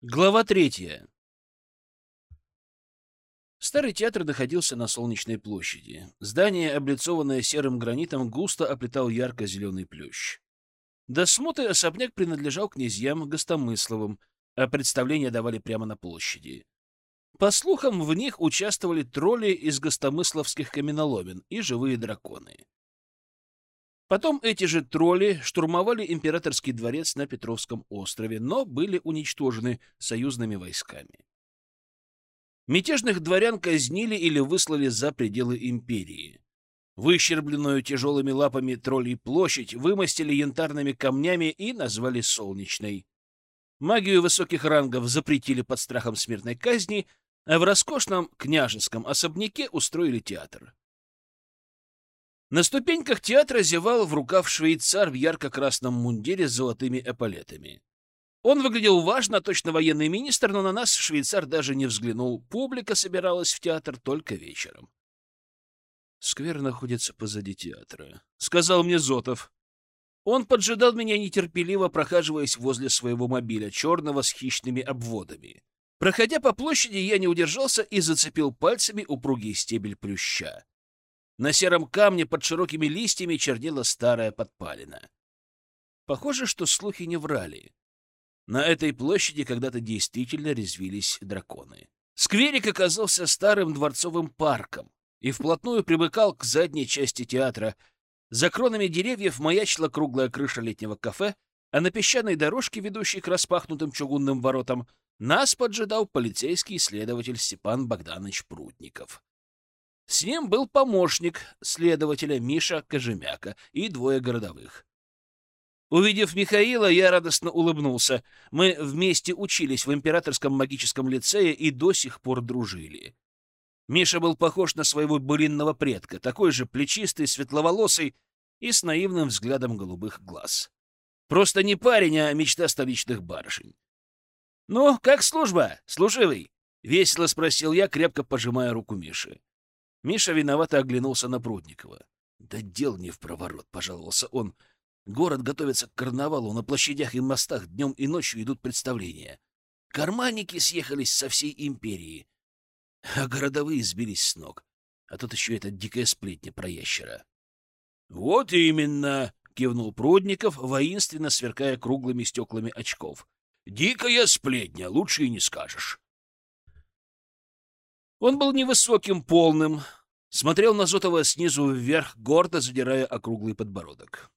Глава третья. Старый театр находился на Солнечной площади. Здание, облицованное серым гранитом, густо оплетал ярко-зеленый плющ. До смуты особняк принадлежал князьям Гостомысловым, а представления давали прямо на площади. По слухам, в них участвовали тролли из гостомысловских каменоломен и живые драконы. Потом эти же тролли штурмовали императорский дворец на Петровском острове, но были уничтожены союзными войсками. Мятежных дворян казнили или выслали за пределы империи. Выщербленную тяжелыми лапами троллей площадь вымостили янтарными камнями и назвали Солнечной. Магию высоких рангов запретили под страхом смертной казни, а в роскошном княжеском особняке устроили театр. На ступеньках театра зевал в рукав швейцар в ярко-красном мундире с золотыми эполетами. Он выглядел важно, точно военный министр, но на нас швейцар даже не взглянул. Публика собиралась в театр только вечером. «Сквер находится позади театра», — сказал мне Зотов. Он поджидал меня нетерпеливо, прохаживаясь возле своего мобиля, черного с хищными обводами. Проходя по площади, я не удержался и зацепил пальцами упругий стебель плюща. На сером камне под широкими листьями чернела старая подпалина. Похоже, что слухи не врали. На этой площади когда-то действительно резвились драконы. Скверик оказался старым дворцовым парком и вплотную примыкал к задней части театра. За кронами деревьев маячила круглая крыша летнего кафе, а на песчаной дорожке, ведущей к распахнутым чугунным воротам, нас поджидал полицейский следователь Степан Богданович Прудников. С ним был помощник следователя Миша Кожемяка и двое городовых. Увидев Михаила, я радостно улыбнулся. Мы вместе учились в императорском магическом лицее и до сих пор дружили. Миша был похож на своего былинного предка, такой же плечистый, светловолосый и с наивным взглядом голубых глаз. Просто не парень, а мечта столичных барышень. «Ну, как служба, служивый?» — весело спросил я, крепко пожимая руку Миши. Миша виновато оглянулся на Прудникова. «Да дел не в проворот», — пожаловался он. «Город готовится к карнавалу, на площадях и мостах днем и ночью идут представления. Карманники съехались со всей империи, а городовые сбились с ног. А тут еще эта дикая сплетня про ящера». «Вот именно!» — кивнул Прудников, воинственно сверкая круглыми стеклами очков. «Дикая сплетня, лучше и не скажешь». Он был невысоким, полным, смотрел на Зотова снизу вверх, гордо задирая округлый подбородок.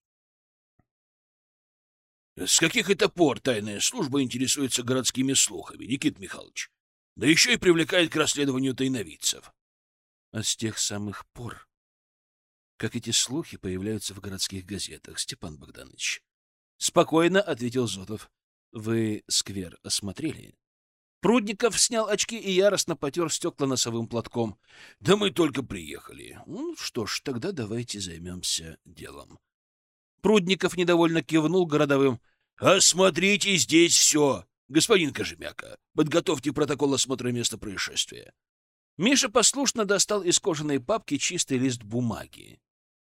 «С каких это пор тайная служба интересуется городскими слухами, Никит Михайлович? Да еще и привлекает к расследованию тайновидцев». «А с тех самых пор, как эти слухи появляются в городских газетах, Степан Богданович?» Спокойно ответил Зотов. «Вы сквер осмотрели?» Прудников снял очки и яростно потер стекла носовым платком. — Да мы только приехали. Ну, что ж, тогда давайте займемся делом. Прудников недовольно кивнул городовым. — Осмотрите здесь все. Господин Кожемяка, подготовьте протокол осмотра места происшествия. Миша послушно достал из кожаной папки чистый лист бумаги,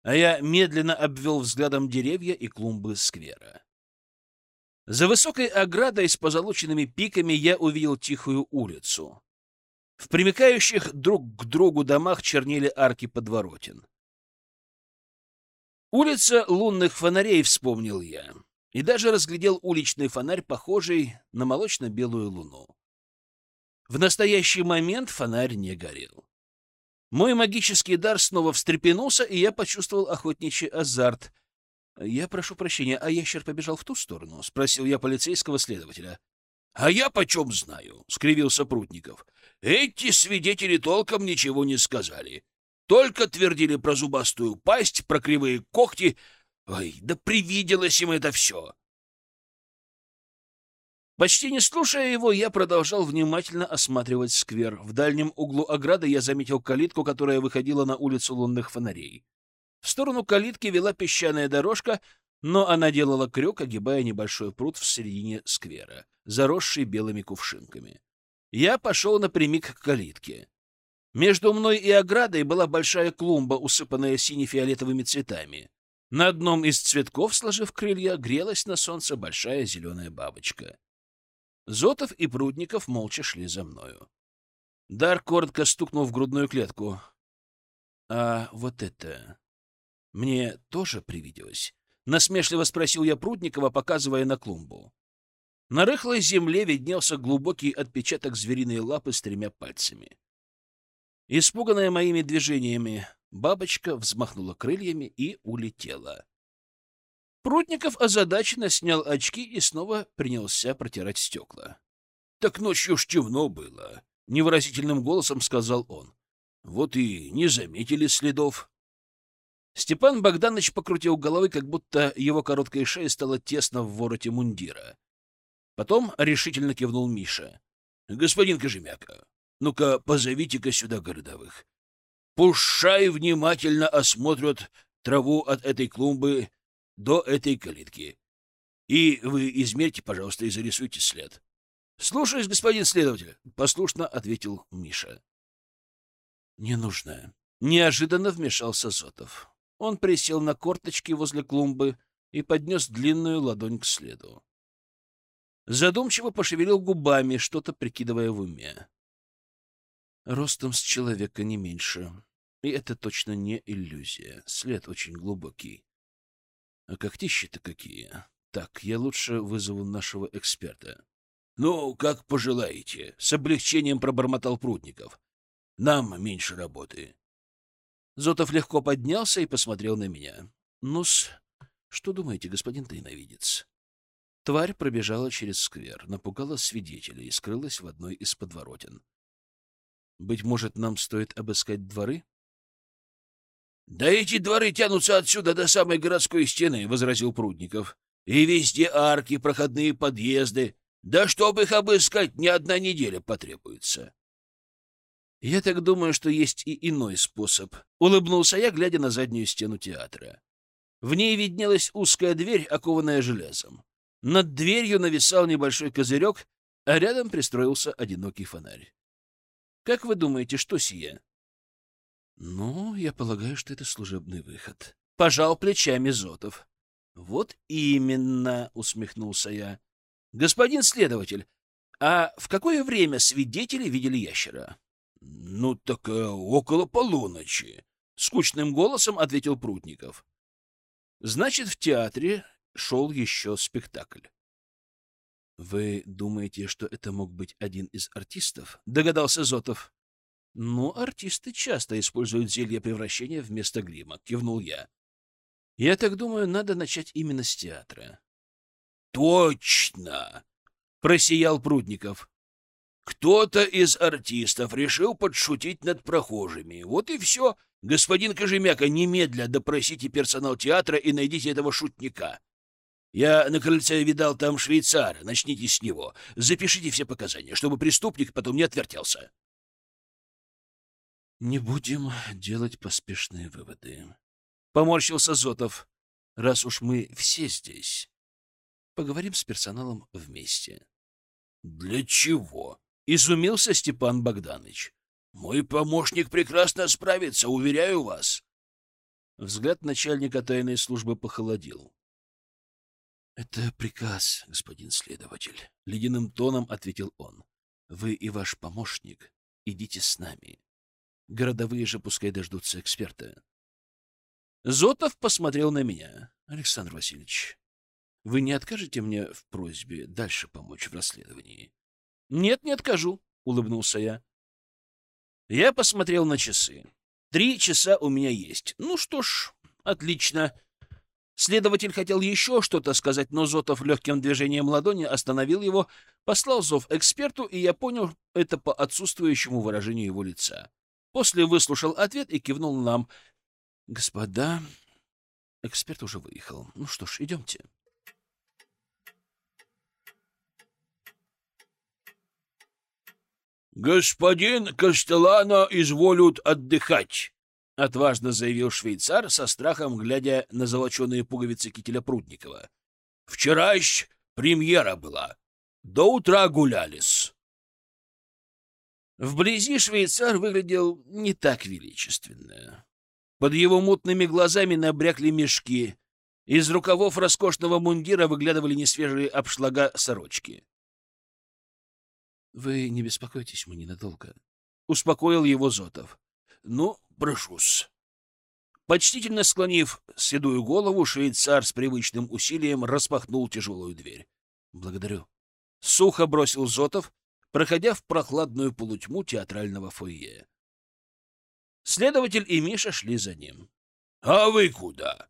а я медленно обвел взглядом деревья и клумбы сквера. За высокой оградой с позолоченными пиками я увидел тихую улицу. В примыкающих друг к другу домах чернели арки подворотен. Улица лунных фонарей, вспомнил я, и даже разглядел уличный фонарь, похожий на молочно-белую луну. В настоящий момент фонарь не горел. Мой магический дар снова встрепенулся, и я почувствовал охотничий азарт. «Я прошу прощения, а ящер побежал в ту сторону?» — спросил я полицейского следователя. «А я почем знаю?» — скривился Прутников. «Эти свидетели толком ничего не сказали. Только твердили про зубастую пасть, про кривые когти. Ой, да привиделось им это все!» Почти не слушая его, я продолжал внимательно осматривать сквер. В дальнем углу ограды я заметил калитку, которая выходила на улицу лунных фонарей. В сторону калитки вела песчаная дорожка, но она делала крюк, огибая небольшой пруд в середине сквера, заросший белыми кувшинками. Я пошел напрямик к калитке. Между мной и оградой была большая клумба, усыпанная сине-фиолетовыми цветами. На одном из цветков, сложив крылья, грелась на солнце большая зеленая бабочка. Зотов и Прудников молча шли за мною. Дар коротко стукнул в грудную клетку. «А вот это... мне тоже привиделось?» — насмешливо спросил я Прудникова, показывая на клумбу. На рыхлой земле виднелся глубокий отпечаток звериной лапы с тремя пальцами. Испуганная моими движениями, бабочка взмахнула крыльями и улетела. Прутников озадаченно снял очки и снова принялся протирать стекла. — Так ночью ж темно было, — невыразительным голосом сказал он. — Вот и не заметили следов. Степан Богданович покрутил головой, как будто его короткая шея стала тесно в вороте мундира. Потом решительно кивнул Миша. — Господин Кожемяка, ну-ка позовите-ка сюда городовых. Пушай внимательно осмотрят траву от этой клумбы до этой калитки. И вы измерьте, пожалуйста, и зарисуйте след. — Слушаюсь, господин следователь, — послушно ответил Миша. — Не нужно. Неожиданно вмешался Зотов. Он присел на корточки возле клумбы и поднес длинную ладонь к следу. Задумчиво пошевелил губами, что-то прикидывая в уме. Ростом с человека не меньше. И это точно не иллюзия. След очень глубокий. А когтищи-то какие? Так, я лучше вызову нашего эксперта. — Ну, как пожелаете. С облегчением пробормотал Прудников. — Нам меньше работы. Зотов легко поднялся и посмотрел на меня. — Ну-с, что думаете, господин тайновидец? Тварь пробежала через сквер, напугала свидетелей и скрылась в одной из подворотен. Быть может, нам стоит обыскать дворы? — Да эти дворы тянутся отсюда до самой городской стены, — возразил Прудников. — И везде арки, проходные подъезды. Да чтобы их обыскать, ни одна неделя потребуется. — Я так думаю, что есть и иной способ, — улыбнулся я, глядя на заднюю стену театра. В ней виднелась узкая дверь, окованная железом. Над дверью нависал небольшой козырек, а рядом пристроился одинокий фонарь. Как вы думаете, что сие? Ну, я полагаю, что это служебный выход. Пожал плечами Зотов. Вот именно, усмехнулся я. Господин следователь, а в какое время свидетели видели ящера? Ну, так э, около полуночи, скучным голосом ответил Прутников. Значит, в театре шел еще спектакль. «Вы думаете, что это мог быть один из артистов?» — догадался Зотов. «Ну, артисты часто используют зелье превращения вместо грима», — кивнул я. «Я так думаю, надо начать именно с театра». «Точно!» — просиял Прудников. «Кто-то из артистов решил подшутить над прохожими. Вот и все. Господин Кожемяка, немедля допросите персонал театра и найдите этого шутника. Я на крыльце видал там швейцара. Начните с него. Запишите все показания, чтобы преступник потом не отвертелся. Не будем делать поспешные выводы. Поморщился Зотов. Раз уж мы все здесь, поговорим с персоналом вместе. Для чего? Изумился Степан Богданович. Мой помощник прекрасно справится, уверяю вас. Взгляд начальника тайной службы похолодел. «Это приказ, господин следователь», — ледяным тоном ответил он. «Вы и ваш помощник идите с нами. Городовые же пускай дождутся эксперта». Зотов посмотрел на меня. «Александр Васильевич, вы не откажете мне в просьбе дальше помочь в расследовании?» «Нет, не откажу», — улыбнулся я. Я посмотрел на часы. Три часа у меня есть. Ну что ж, отлично. Следователь хотел еще что-то сказать, но Зотов легким движением ладони остановил его, послал зов эксперту, и я понял это по отсутствующему выражению его лица. После выслушал ответ и кивнул нам. — Господа, эксперт уже выехал. Ну что ж, идемте. «Господин Кастеллано изволют отдыхать», — отважно заявил швейцар, со страхом глядя на золоченые пуговицы кителя Прудникова. — Вчеращ премьера была. До утра гулялись. Вблизи швейцар выглядел не так величественно. Под его мутными глазами набрякли мешки. Из рукавов роскошного мундира выглядывали несвежие обшлага сорочки. — Вы не беспокойтесь, мы ненадолго. — успокоил его Зотов. — Ну, прошу-с. Почтительно склонив седую голову, швейцар с привычным усилием распахнул тяжелую дверь. — Благодарю. Сухо бросил Зотов, проходя в прохладную полутьму театрального фойе. Следователь и Миша шли за ним. — А вы куда?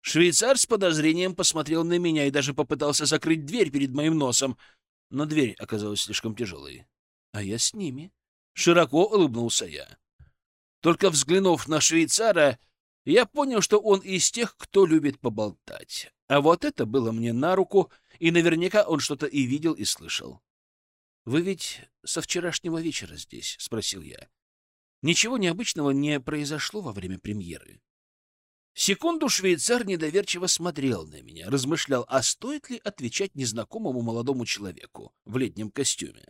Швейцар с подозрением посмотрел на меня и даже попытался закрыть дверь перед моим носом, но дверь оказалась слишком тяжелой. А я с ними. Широко улыбнулся я. Только взглянув на швейцара, я понял, что он из тех, кто любит поболтать. А вот это было мне на руку, и наверняка он что-то и видел, и слышал. «Вы ведь со вчерашнего вечера здесь?» — спросил я. «Ничего необычного не произошло во время премьеры?» Секунду швейцар недоверчиво смотрел на меня, размышлял, а стоит ли отвечать незнакомому молодому человеку в летнем костюме.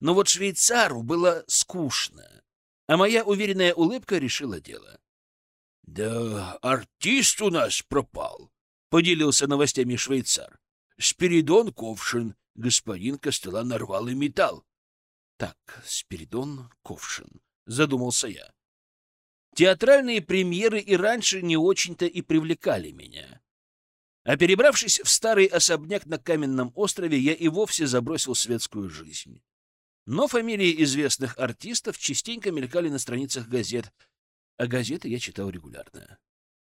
Но вот швейцару было скучно, а моя уверенная улыбка решила дело. — Да артист у нас пропал, — поделился новостями швейцар. — Спиридон Ковшин, господин Костела нарвал и металл. — Так, Спиридон Ковшин, — задумался я. Театральные премьеры и раньше не очень-то и привлекали меня. А перебравшись в старый особняк на каменном острове, я и вовсе забросил светскую жизнь. Но фамилии известных артистов частенько мелькали на страницах газет, а газеты я читал регулярно.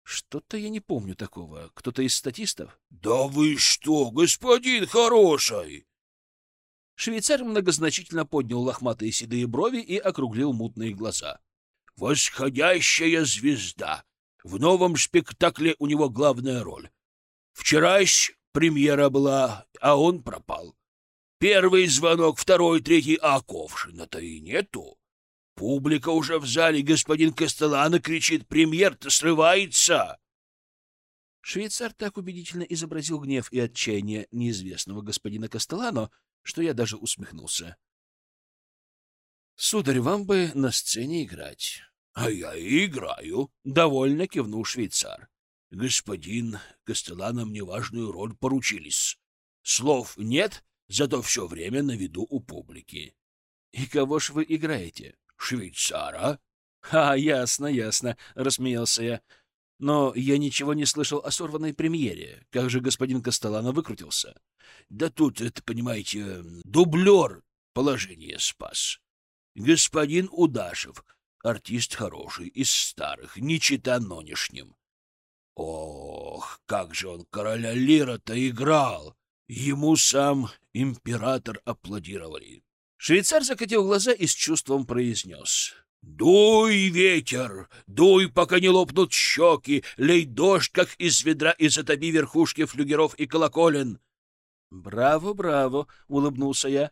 Что-то я не помню такого. Кто-то из статистов? — Да вы что, господин хороший! Швейцар многозначительно поднял лохматые седые брови и округлил мутные глаза. — Восходящая звезда! В новом спектакле у него главная роль. Вчера премьера была, а он пропал. Первый звонок, второй, третий, а Ковшина-то и нету. Публика уже в зале, господин Кастеллано кричит, премьер-то срывается. Швейцар так убедительно изобразил гнев и отчаяние неизвестного господина Кастеллано, что я даже усмехнулся. — Сударь, вам бы на сцене играть. — А я и играю, — довольно кивнул швейцар. — Господин Кастеллано мне важную роль поручились. Слов нет, зато все время на виду у публики. — И кого ж вы играете? — Швейцара. — А, ясно, ясно, — рассмеялся я. — Но я ничего не слышал о сорванной премьере. Как же господин Костолано выкрутился? — Да тут, это, понимаете, дублер положение спас. Господин Удашев, артист хороший, из старых, не чита нынешним. Ох, как же он короля Лира-то играл! Ему сам император аплодировали. Швейцар закатил глаза и с чувством произнес. «Дуй, ветер! Дуй, пока не лопнут щеки! Лей дождь, как из ведра, и затопи верхушки флюгеров и колоколен!» «Браво, браво!» — улыбнулся я.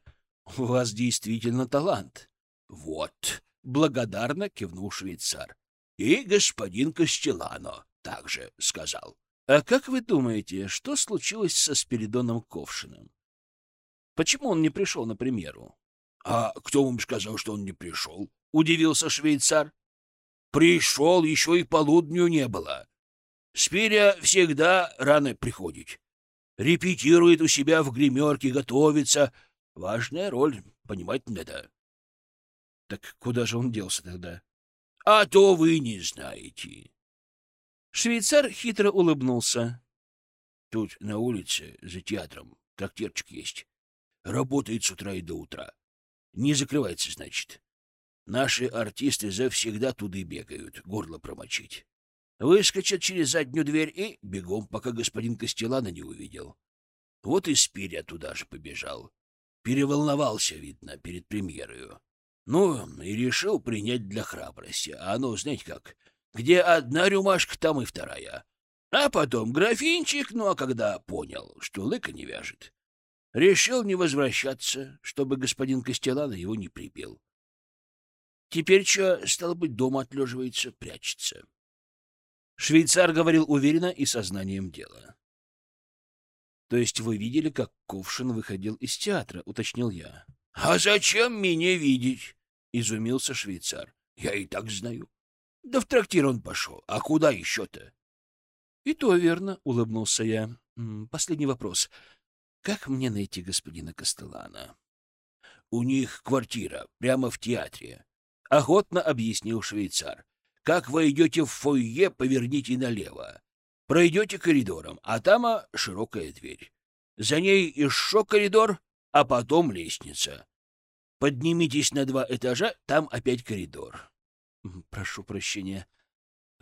«У вас действительно талант!» «Вот!» — благодарно кивнул швейцар. «И господин Костелано также сказал. А как вы думаете, что случилось со Спиридоном Ковшиным? Почему он не пришел на премьеру? — А кто вам сказал, что он не пришел? — удивился швейцар. — Пришел, еще и полудню не было. Спиря всегда рано приходит. Репетирует у себя в гримерке, готовится. Важная роль, понимать надо. — Так куда же он делся тогда? — А то вы не знаете. Швейцар хитро улыбнулся. — Тут на улице, за театром, трактирчик есть. Работает с утра и до утра. Не закрывается, значит. Наши артисты завсегда туды бегают, горло промочить. Выскочат через заднюю дверь и бегом, пока господин Костелана не увидел. Вот и Спиря туда же побежал. Переволновался, видно, перед премьерою. Ну, и решил принять для храбрости. А оно, знаете как, где одна рюмашка, там и вторая. А потом графинчик, ну а когда понял, что лыка не вяжет, решил не возвращаться, чтобы господин Костелана его не прибил. Теперь что, стало быть, дома отлеживается, прячется. Швейцар говорил уверенно и сознанием дела. — То есть вы видели, как Ковшин выходил из театра, — уточнил я. — А зачем меня видеть? — изумился швейцар. — Я и так знаю. Да в трактир он пошел. А куда еще-то? — И то верно, — улыбнулся я. — Последний вопрос. Как мне найти господина Костелана? У них квартира прямо в театре. Охотно объяснил швейцар. Как вы идете в фойе, поверните налево. Пройдете коридором, а там а, широкая дверь. За ней еще коридор, а потом лестница. Поднимитесь на два этажа, там опять коридор. Прошу прощения.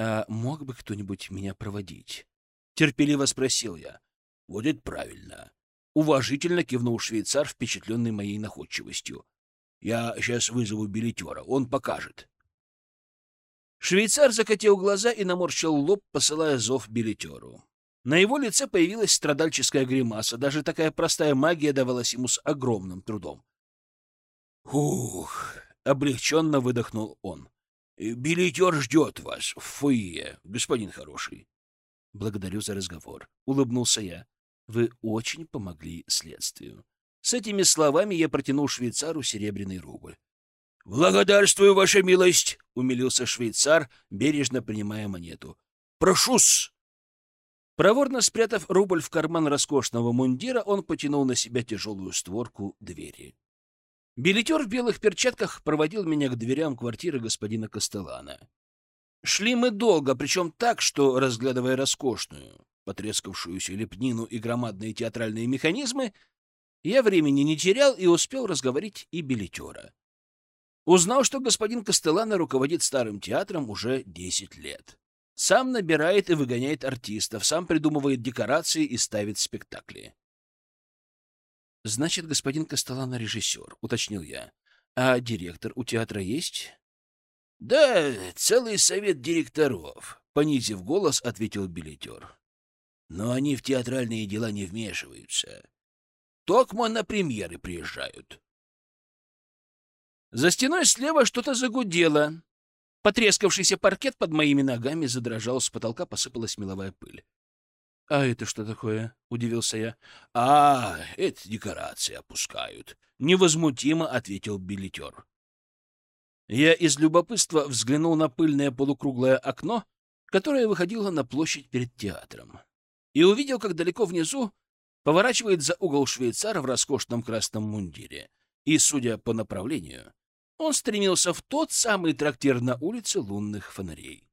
А мог бы кто-нибудь меня проводить? Терпеливо спросил я. Это правильно. Уважительно кивнул швейцар, впечатленный моей находчивостью. Я сейчас вызову билетера, он покажет. Швейцар закатил глаза и наморщил лоб, посылая зов билетеру. На его лице появилась страдальческая гримаса, даже такая простая магия давалась ему с огромным трудом. «Ух!» — облегченно выдохнул он. «Билетер ждет вас в фойе, господин хороший». «Благодарю за разговор», — улыбнулся я. «Вы очень помогли следствию». С этими словами я протянул швейцару серебряный рубль. «Благодарствую, ваша милость!» — умилился швейцар, бережно принимая монету. «Прошу-с!» Проворно спрятав рубль в карман роскошного мундира, он потянул на себя тяжелую створку двери. Билетер в белых перчатках проводил меня к дверям квартиры господина Костелана. Шли мы долго, причем так, что, разглядывая роскошную, потрескавшуюся лепнину и громадные театральные механизмы, я времени не терял и успел разговорить и билетера. Узнал, что господин Костелана руководит старым театром уже десять лет. Сам набирает и выгоняет артистов, сам придумывает декорации и ставит спектакли. «Значит, господин Костелана режиссер», — уточнил я. «А директор у театра есть?» «Да, целый совет директоров», — понизив голос, ответил билетер. «Но они в театральные дела не вмешиваются. Токмо на премьеры приезжают». За стеной слева что-то загудело. Потрескавшийся паркет под моими ногами задрожал, с потолка посыпалась меловая пыль. — А это что такое? — удивился я. — А, это декорации опускают. — невозмутимо ответил билетер. Я из любопытства взглянул на пыльное полукруглое окно, которое выходило на площадь перед театром, и увидел, как далеко внизу поворачивает за угол швейцара в роскошном красном мундире. И, судя по направлению, он стремился в тот самый трактир на улице лунных фонарей.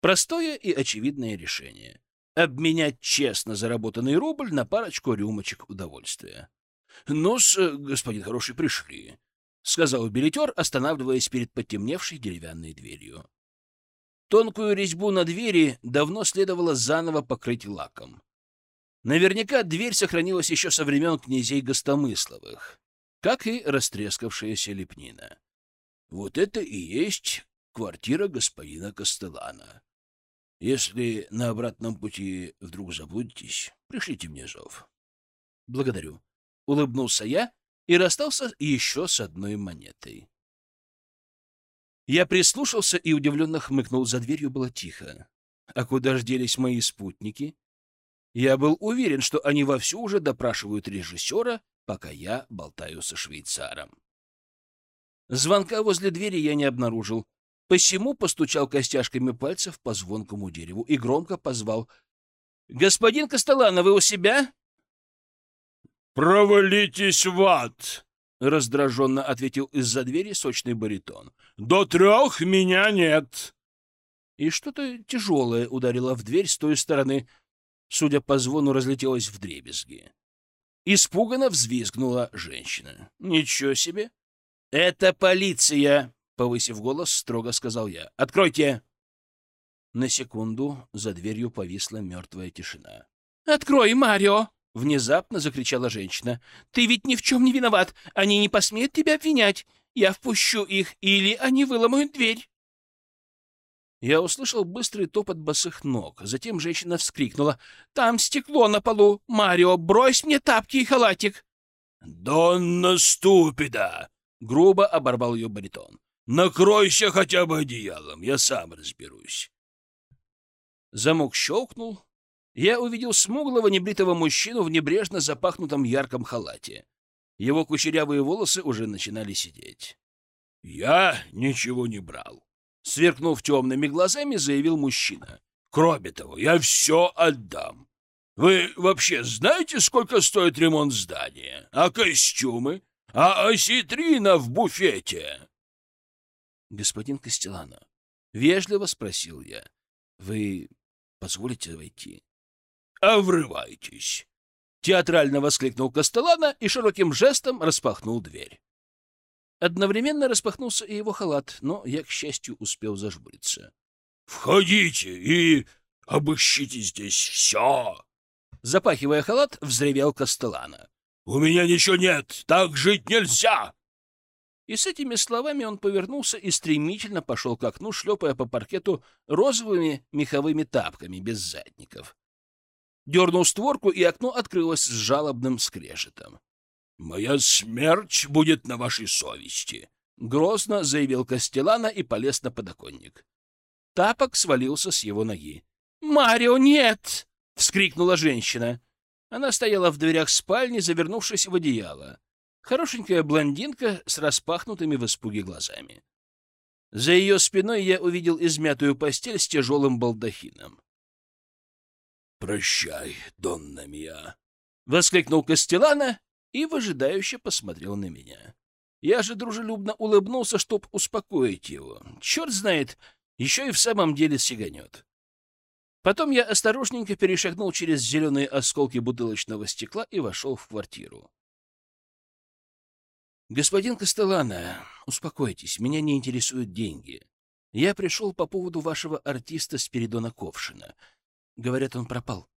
Простое и очевидное решение — обменять честно заработанный рубль на парочку рюмочек удовольствия. — Ну-с, господин хороший, пришли, — сказал билетер, останавливаясь перед потемневшей деревянной дверью. Тонкую резьбу на двери давно следовало заново покрыть лаком. Наверняка дверь сохранилась еще со времен князей Гостомысловых как и растрескавшаяся лепнина. Вот это и есть квартира господина Костелана. Если на обратном пути вдруг забудетесь, пришлите мне зов. — Благодарю. Улыбнулся я и расстался еще с одной монетой. Я прислушался и удивленно хмыкнул. За дверью было тихо. А куда ж делись мои спутники? Я был уверен, что они вовсю уже допрашивают режиссера пока я болтаю со швейцаром. Звонка возле двери я не обнаружил, посему постучал костяшками пальцев по звонкому дереву и громко позвал. — Господин Костолана, вы у себя? — Провалитесь в ад! — раздраженно ответил из-за двери сочный баритон. — До трех меня нет! И что-то тяжелое ударило в дверь с той стороны. Судя по звону, разлетелось в дребезги. Испуганно взвизгнула женщина. «Ничего себе!» «Это полиция!» — повысив голос, строго сказал я. «Откройте!» На секунду за дверью повисла мертвая тишина. «Открой, Марио!» — внезапно закричала женщина. «Ты ведь ни в чем не виноват! Они не посмеют тебя обвинять! Я впущу их, или они выломают дверь!» Я услышал быстрый топот босых ног. Затем женщина вскрикнула. «Там стекло на полу! Марио, брось мне тапки и халатик!» «Донна ступида!» — грубо оборвал ее баритон. «Накройся хотя бы одеялом, я сам разберусь». Замок щелкнул. Я увидел смуглого небритого мужчину в небрежно запахнутом ярком халате. Его кучерявые волосы уже начинали сидеть. «Я ничего не брал», Сверкнув темными глазами, заявил мужчина. «Кроме того, я все отдам. Вы вообще знаете, сколько стоит ремонт здания? А костюмы? А осетрина в буфете? Господин Костелана, вежливо спросил я, вы позволите войти? А врывайтесь. Театрально воскликнул Костелана и широким жестом распахнул дверь. Одновременно распахнулся и его халат, но я, к счастью, успел зажмуриться. — Входите и обыщите здесь все! Запахивая халат, взревел Костелана. — У меня ничего нет! Так жить нельзя! И с этими словами он повернулся и стремительно пошел к окну, шлепая по паркету розовыми меховыми тапками без задников. Дернул створку, и окно открылось с жалобным скрежетом. «Моя смерть будет на вашей совести», — грозно заявил Костелана и полез на подоконник. Тапок свалился с его ноги. «Марио, нет!» — вскрикнула женщина. Она стояла в дверях спальни, завернувшись в одеяло. Хорошенькая блондинка с распахнутыми в испуге глазами. За ее спиной я увидел измятую постель с тяжелым балдахином. «Прощай, Донна Мия!» — воскликнул Костелана и выжидающе посмотрел на меня. Я же дружелюбно улыбнулся, чтоб успокоить его. Черт знает, еще и в самом деле сиганет. Потом я осторожненько перешагнул через зеленые осколки бутылочного стекла и вошел в квартиру. «Господин Костелана, успокойтесь, меня не интересуют деньги. Я пришел по поводу вашего артиста Спиридона Ковшина. Говорят, он пропал».